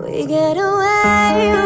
We get away